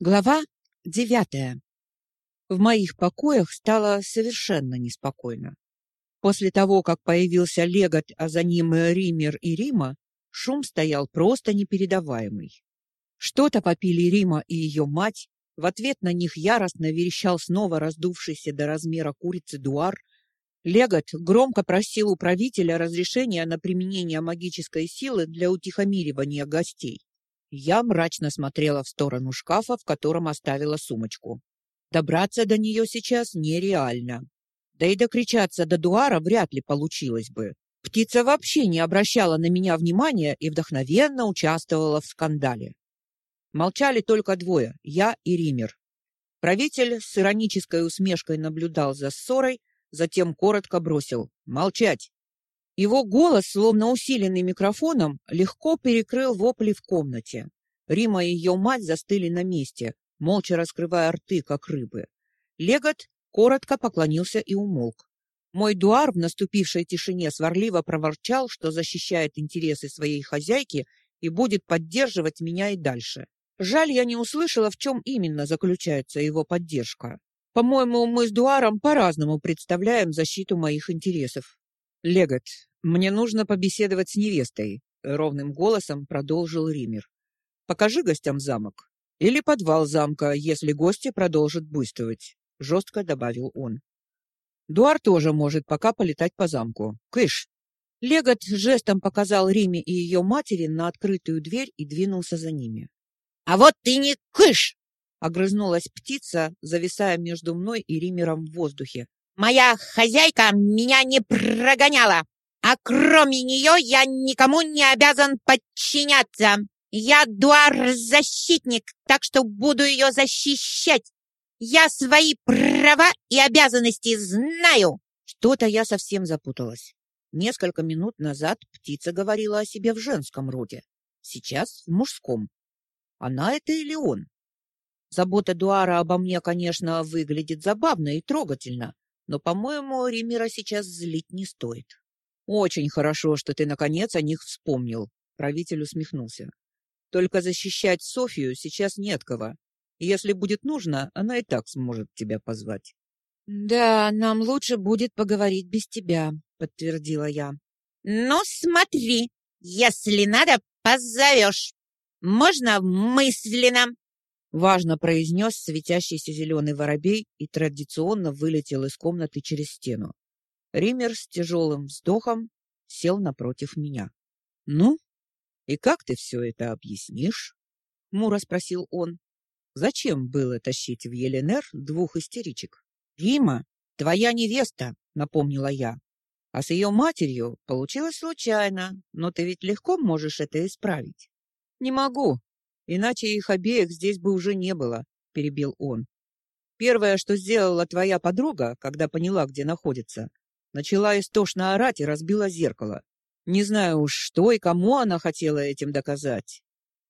Глава девятая. В моих покоях стало совершенно неспокойно. После того, как появился Легот, а за ним Ример и Рима, шум стоял просто непередаваемый. Что-то попили Рима и ее мать, в ответ на них яростно верещал снова раздувшийся до размера курицы Дуар. Легот громко просил у правителя разрешения на применение магической силы для утихомиривания гостей. Я мрачно смотрела в сторону шкафа, в котором оставила сумочку. Добраться до нее сейчас нереально. Да и докричаться до Дуара вряд ли получилось бы. Птица вообще не обращала на меня внимания и вдохновенно участвовала в скандале. Молчали только двое, я и Ример. Правитель с иронической усмешкой наблюдал за ссорой, затем коротко бросил «Молчать!» Его голос, словно усиленный микрофоном, легко перекрыл вопли в комнате. Рима и ее мать застыли на месте, молча раскрывая рты, как рыбы. Легот коротко поклонился и умолк. Мой дуар в наступившей тишине сварливо проворчал, что защищает интересы своей хозяйки и будет поддерживать меня и дальше. Жаль, я не услышала, в чем именно заключается его поддержка. По-моему, мы с Дуаром по-разному представляем защиту моих интересов. Легот, мне нужно побеседовать с невестой, ровным голосом продолжил Ример. Покажи гостям замок или подвал замка, если гости продолжат буйствовать, жестко добавил он. Дуар тоже может пока полетать по замку. Кыш. Легот жестом показал Риме и ее матери на открытую дверь и двинулся за ними. А вот ты не кыш, огрызнулась птица, зависая между мной и Римером в воздухе. Моя хозяйка меня не прогоняла. А кроме нее я никому не обязан подчиняться. Я дуар-защитник, так что буду ее защищать. Я свои права и обязанности знаю. Что-то я совсем запуталась. Несколько минут назад птица говорила о себе в женском роде, сейчас в мужском. Она это или он? Забота Дуара обо мне, конечно, выглядит забавно и трогательно, но, по-моему, Римира сейчас злить не стоит. Очень хорошо, что ты наконец о них вспомнил, правитель усмехнулся. Только защищать Софию сейчас нет кого. Если будет нужно, она и так сможет тебя позвать. Да, нам лучше будет поговорить без тебя, подтвердила я. Ну, смотри, если надо, позовешь. Можно мысленно, важно произнес светящийся зеленый воробей и традиционно вылетел из комнаты через стену. Ример с тяжелым вздохом сел напротив меня. Ну, и как ты все это объяснишь? муро спросил он. Зачем было тащить в Еленер двух истеричек? Рима, твоя невеста, напомнила я. А с ее матерью получилось случайно, но ты ведь легко можешь это исправить. Не могу, иначе их обеих здесь бы уже не было, перебил он. Первое, что сделала твоя подруга, когда поняла, где находится, начала истошно орать и разбила зеркало. Не знаю уж, что и кому она хотела этим доказать.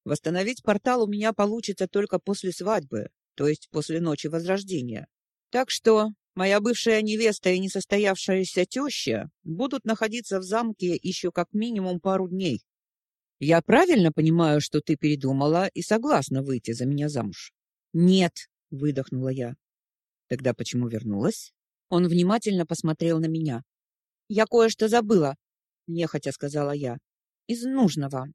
Восстановить портал у меня получится только после свадьбы, то есть после ночи возрождения. Так что моя бывшая невеста и несостоявшаяся теща будут находиться в замке еще как минимум пару дней. Я правильно понимаю, что ты передумала и согласна выйти за меня замуж? Нет, выдохнула я. Тогда почему вернулась? Он внимательно посмотрел на меня. Я кое-что забыла, нехотя сказала я. Из нужного.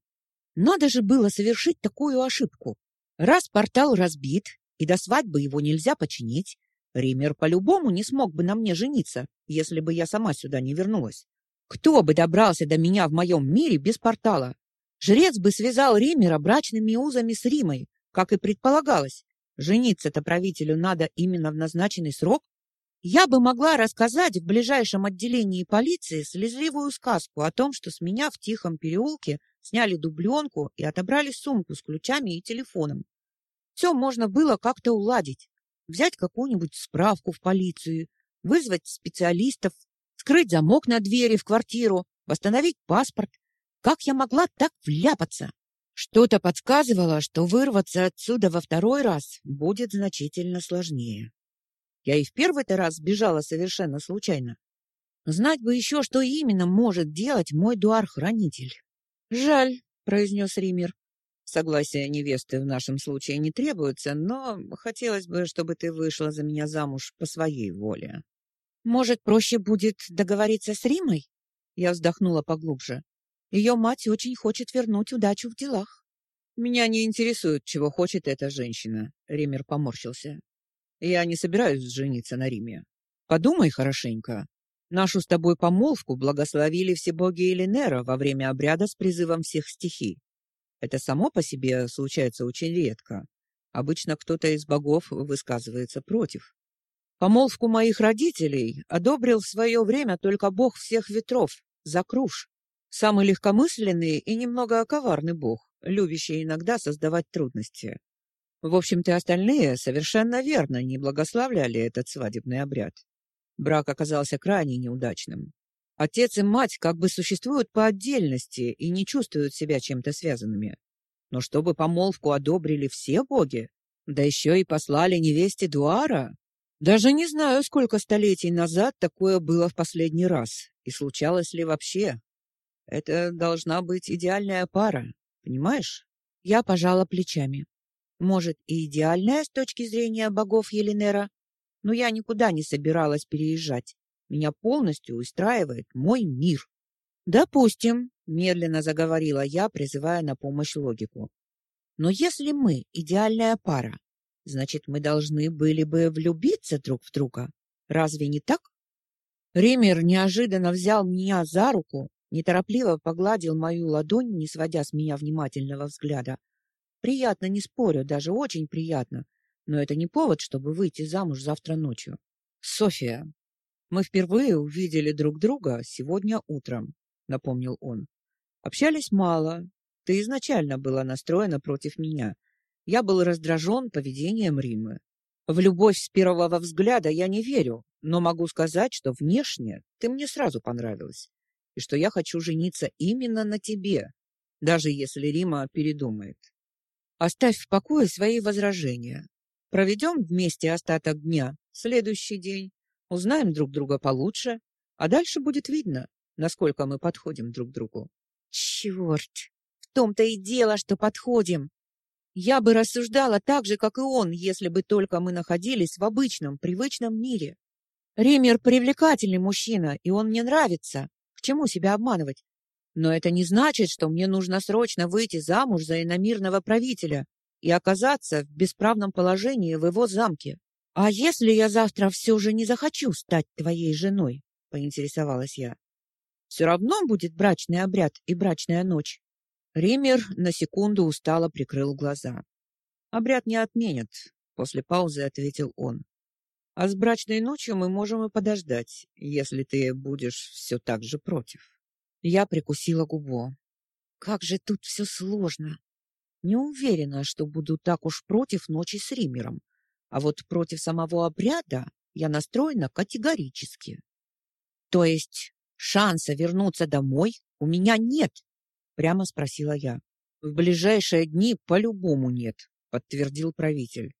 Надо же было совершить такую ошибку. Раз портал разбит и до свадьбы его нельзя починить, Ример по-любому не смог бы на мне жениться, если бы я сама сюда не вернулась. Кто бы добрался до меня в моем мире без портала? Жрец бы связал Римера брачными узами с Римой, как и предполагалось. Жениться-то правителю надо именно в назначенный срок. Я бы могла рассказать в ближайшем отделении полиции слезливую сказку о том, что с меня в тихом переулке сняли дубленку и отобрали сумку с ключами и телефоном. Все можно было как-то уладить. Взять какую-нибудь справку в полицию, вызвать специалистов, скрыть замок на двери в квартиру, восстановить паспорт. Как я могла так вляпаться? Что-то подсказывало, что вырваться отсюда во второй раз будет значительно сложнее. Я и в первый-то раз сбежала совершенно случайно. Знать бы еще, что именно может делать мой дуар-хранитель. Жаль, произнес Ример. Согласие невесты в нашем случае не требуется, но хотелось бы, чтобы ты вышла за меня замуж по своей воле. Может, проще будет договориться с Римой? Я вздохнула поглубже. Ее мать очень хочет вернуть удачу в делах. Меня не интересует, чего хочет эта женщина, Ример поморщился. Я не собираюсь жениться на Риме. Подумай хорошенько. Нашу с тобой помолвку благословили все боги Элинера во время обряда с призывом всех стихий. Это само по себе случается очень редко. Обычно кто-то из богов высказывается против. Помолвку моих родителей одобрил в свое время только бог всех ветров, Закруш. Самый легкомысленный и немного коварный бог, любящий иногда создавать трудности. В общем-то, остальные совершенно верно не благословляли этот свадебный обряд. Брак оказался крайне неудачным. Отец и мать как бы существуют по отдельности и не чувствуют себя чем-то связанными. Но чтобы помолвку одобрили все боги, да еще и послали невесте Дуара, даже не знаю, сколько столетий назад такое было в последний раз, и случалось ли вообще. Это должна быть идеальная пара, понимаешь? Я пожала плечами. Может, и идеальная с точки зрения богов Еленера, но я никуда не собиралась переезжать. Меня полностью устраивает мой мир. Допустим, медленно заговорила я, призывая на помощь логику. Но если мы идеальная пара, значит, мы должны были бы влюбиться друг в друга. Разве не так? Ример неожиданно взял меня за руку, неторопливо погладил мою ладонь, не сводя с меня внимательного взгляда, Приятно, не спорю, даже очень приятно. Но это не повод, чтобы выйти замуж завтра ночью. София, мы впервые увидели друг друга сегодня утром, напомнил он. Общались мало. Ты изначально была настроена против меня. Я был раздражен поведением Римы. В любовь с первого взгляда я не верю, но могу сказать, что внешне ты мне сразу понравилась, и что я хочу жениться именно на тебе, даже если Рима передумает. Оставь в покое свои возражения. Проведем вместе остаток дня, следующий день, узнаем друг друга получше, а дальше будет видно, насколько мы подходим друг другу. Черт! В том-то и дело, что подходим. Я бы рассуждала так же, как и он, если бы только мы находились в обычном, привычном мире. Ример привлекательный мужчина, и он мне нравится. К чему себя обманывать? Но это не значит, что мне нужно срочно выйти замуж за иномирного правителя и оказаться в бесправном положении в его замке. А если я завтра все же не захочу стать твоей женой, поинтересовалась я. Все равно будет брачный обряд и брачная ночь. Ример на секунду устало прикрыл глаза. Обряд не отменят, после паузы ответил он. А с брачной ночью мы можем и подождать, если ты будешь все так же против. Я прикусила губу. Как же тут все сложно. Не уверена, что буду так уж против ночи с Римером. А вот против самого обряда я настроена категорически. То есть шанса вернуться домой у меня нет? Прямо спросила я. В ближайшие дни по-любому нет, подтвердил правитель.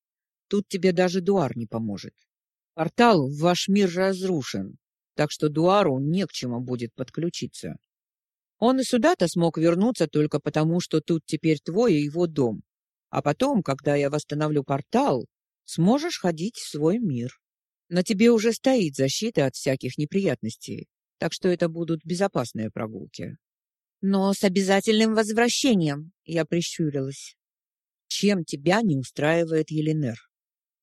Тут тебе даже Дуар не поможет. Портал в ваш мир разрушен, так что Дуару не к чему будет подключиться. Он и сюда-то смог вернуться только потому, что тут теперь твой и его дом. А потом, когда я восстановлю портал, сможешь ходить в свой мир. На тебе уже стоит защита от всяких неприятностей, так что это будут безопасные прогулки. Но с обязательным возвращением, я прищурилась. Чем тебя не устраивает Еленер?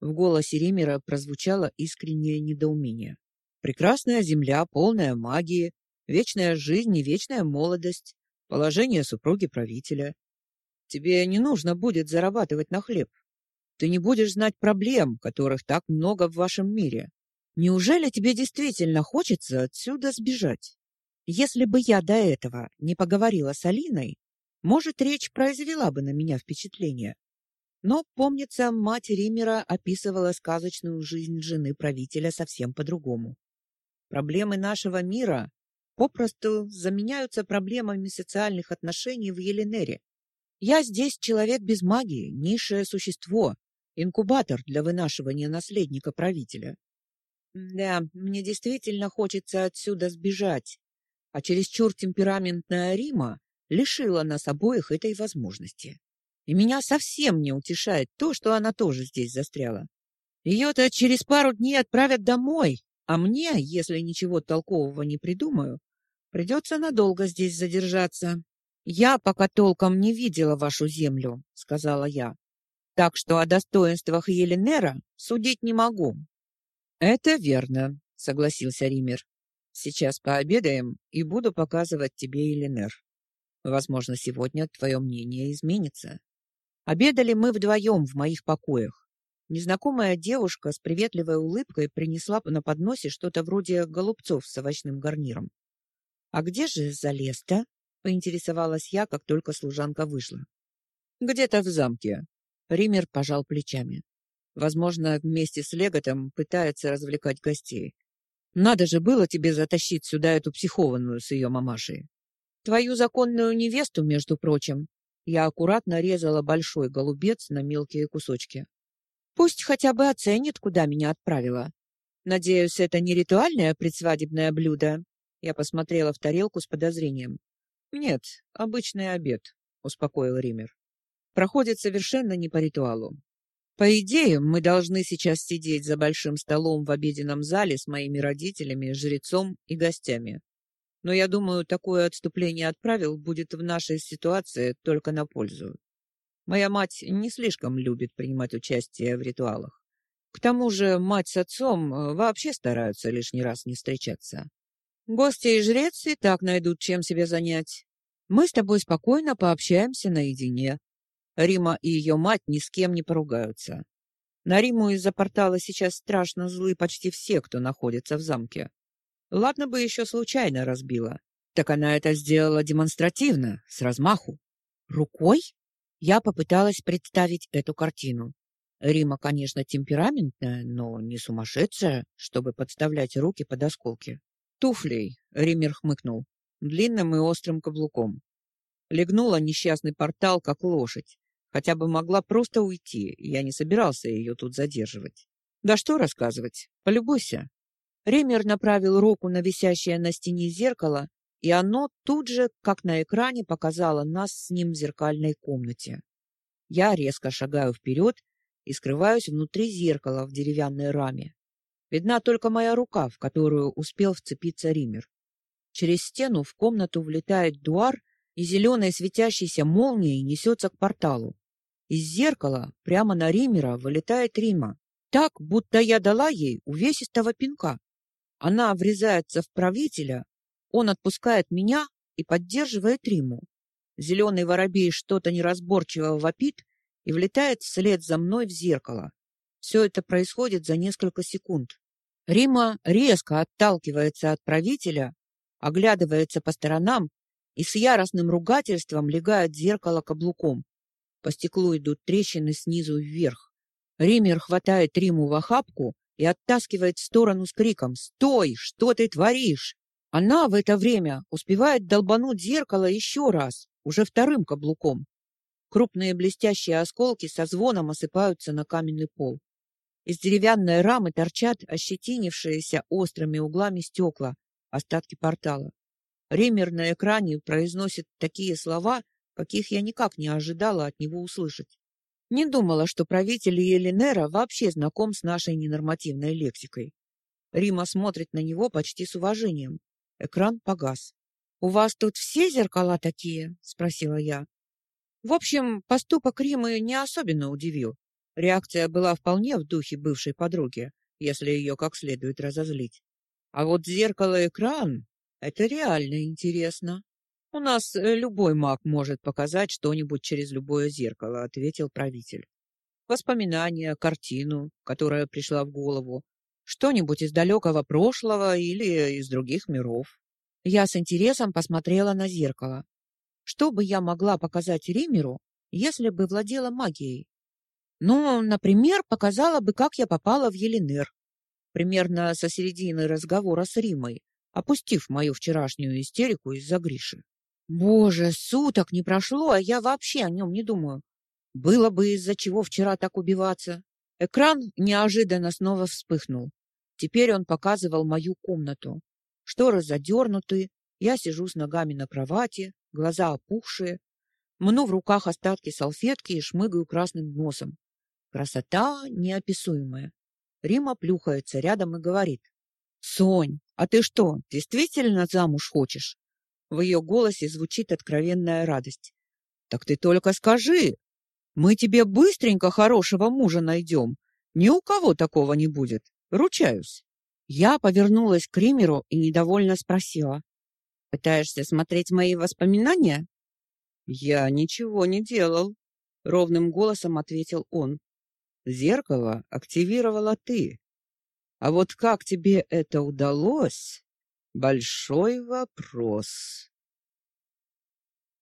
В голосе Римера прозвучало искреннее недоумение. Прекрасная земля, полная магии, Вечная жизнь и вечная молодость, положение супруги правителя. Тебе не нужно будет зарабатывать на хлеб. Ты не будешь знать проблем, которых так много в вашем мире. Неужели тебе действительно хочется отсюда сбежать? Если бы я до этого не поговорила с Алиной, может, речь произвела бы на меня впечатление. Но, помнится, мать Римера описывала сказочную жизнь жены правителя совсем по-другому. Проблемы нашего мира попросту заменяются проблемами социальных отношений в Еленере. Я здесь человек без магии, низшее существо, инкубатор для вынашивания наследника правителя. Да, мне действительно хочется отсюда сбежать, а чересчур темпераментная Рима лишила нас обоих этой возможности. И меня совсем не утешает то, что она тоже здесь застряла. Ее-то через пару дней отправят домой, а мне, если ничего толкового не придумаю, придется надолго здесь задержаться. Я пока толком не видела вашу землю, сказала я. Так что о достоинствах Еленера судить не могу. Это верно, согласился Ример. Сейчас пообедаем и буду показывать тебе Еленер. Возможно, сегодня твое мнение изменится. Обедали мы вдвоем в моих покоях. Незнакомая девушка с приветливой улыбкой принесла на подносе что-то вроде голубцов с овощным гарниром. А где же Залеста? поинтересовалась я, как только служанка вышла. Где-то в замке. Ример пожал плечами. Возможно, вместе с Леготом пытается развлекать гостей. Надо же было тебе затащить сюда эту психованную с ее мамашей. Твою законную невесту, между прочим. Я аккуратно резала большой голубец на мелкие кусочки. Пусть хотя бы оценит, куда меня отправила. Надеюсь, это не ритуальное предсвадебное блюдо. Я посмотрела в тарелку с подозрением. Нет, обычный обед, успокоил Ример. Проходит совершенно не по ритуалу. По идее, мы должны сейчас сидеть за большим столом в обеденном зале с моими родителями, жрецом и гостями. Но я думаю, такое отступление от правил будет в нашей ситуации только на пользу. Моя мать не слишком любит принимать участие в ритуалах. К тому же мать с отцом э, вообще стараются лишний раз не встречаться. Гости и жрец и так найдут, чем себя занять. Мы с тобой спокойно пообщаемся наедине. Рима и ее мать ни с кем не поругаются. На Риму из-за портала сейчас страшно злы почти все, кто находится в замке. Ладно бы еще случайно разбила. Так она это сделала демонстративно, с размаху. Рукой? Я попыталась представить эту картину. Рима, конечно, темпераментная, но не сумасшедшая, чтобы подставлять руки под осколки. Туфлей, Ример хмыкнул, длинным и острым каблуком. Легнула несчастный портал, как лошадь. Хотя бы могла просто уйти, я не собирался ее тут задерживать. Да что рассказывать, полюбуйся. Ример направил руку на висящее на стене зеркало, и оно тут же, как на экране, показало нас с ним в зеркальной комнате. Я резко шагаю вперед и скрываюсь внутри зеркала в деревянной раме. Видна только моя рука, в которую успел вцепиться Ример. Через стену в комнату влетает Дуар и зеленой светящейся молнией несется к порталу. Из зеркала прямо на Римера вылетает Рима, так, будто я дала ей увесистого пинка. Она врезается в правителя, он отпускает меня и поддерживает Риму. Зеленый воробей что-то неразборчиво вопит и влетает вслед за мной в зеркало. Все это происходит за несколько секунд. Рима резко отталкивается от правителя, оглядывается по сторонам и с яростным ругательством легает зеркало каблуком. По стеклу идут трещины снизу вверх. Ример хватает Риму в охапку и оттаскивает в сторону с криком «Стой! Что ты творишь?» Она в это время успевает долбануть зеркало еще раз, уже вторым каблуком. Крупные блестящие осколки со звоном осыпаются на каменный пол. Из деревянной рамы торчат ощетинившиеся острыми углами стекла, остатки портала. Ремер на экране произносит такие слова, каких я никак не ожидала от него услышать. Не думала, что правитель Еленера вообще знаком с нашей ненормативной лексикой. Рима смотрит на него почти с уважением. Экран погас. «У вас тут все зеркала такие?» — спросила я. В общем, поступок Римы не особенно удивил. Реакция была вполне в духе бывшей подруги, если ее как следует разозлить. А вот зеркало-экран — это реально интересно. У нас э, любой маг может показать что-нибудь через любое зеркало, ответил правитель. Воспоминания, картину, которая пришла в голову, что-нибудь из далекого прошлого или из других миров. Я с интересом посмотрела на зеркало. Что бы я могла показать Римеру, если бы владела магией? Ну, например, показала бы, как я попала в Еленер. Примерно со середины разговора с Римой, опустив мою вчерашнюю истерику из-за Гриши. Боже, суток не прошло, а я вообще о нем не думаю. Было бы из-за чего вчера так убиваться. Экран неожиданно снова вспыхнул. Теперь он показывал мою комнату. Шторы задернуты, я сижу с ногами на кровати, глаза опухшие. Мну в руках остатки салфетки и шмыгаю красным носом. Красота неописуемая. Рима плюхается рядом и говорит. «Сонь, а ты что, действительно замуж хочешь?» В ее голосе звучит откровенная радость. «Так ты только скажи. Мы тебе быстренько хорошего мужа найдем. Ни у кого такого не будет. Ручаюсь». Я повернулась к Римеру и недовольно спросила. «Пытаешься смотреть мои воспоминания?» «Я ничего не делал», — ровным голосом ответил он. «Зеркало активировала ты. А вот как тебе это удалось? Большой вопрос».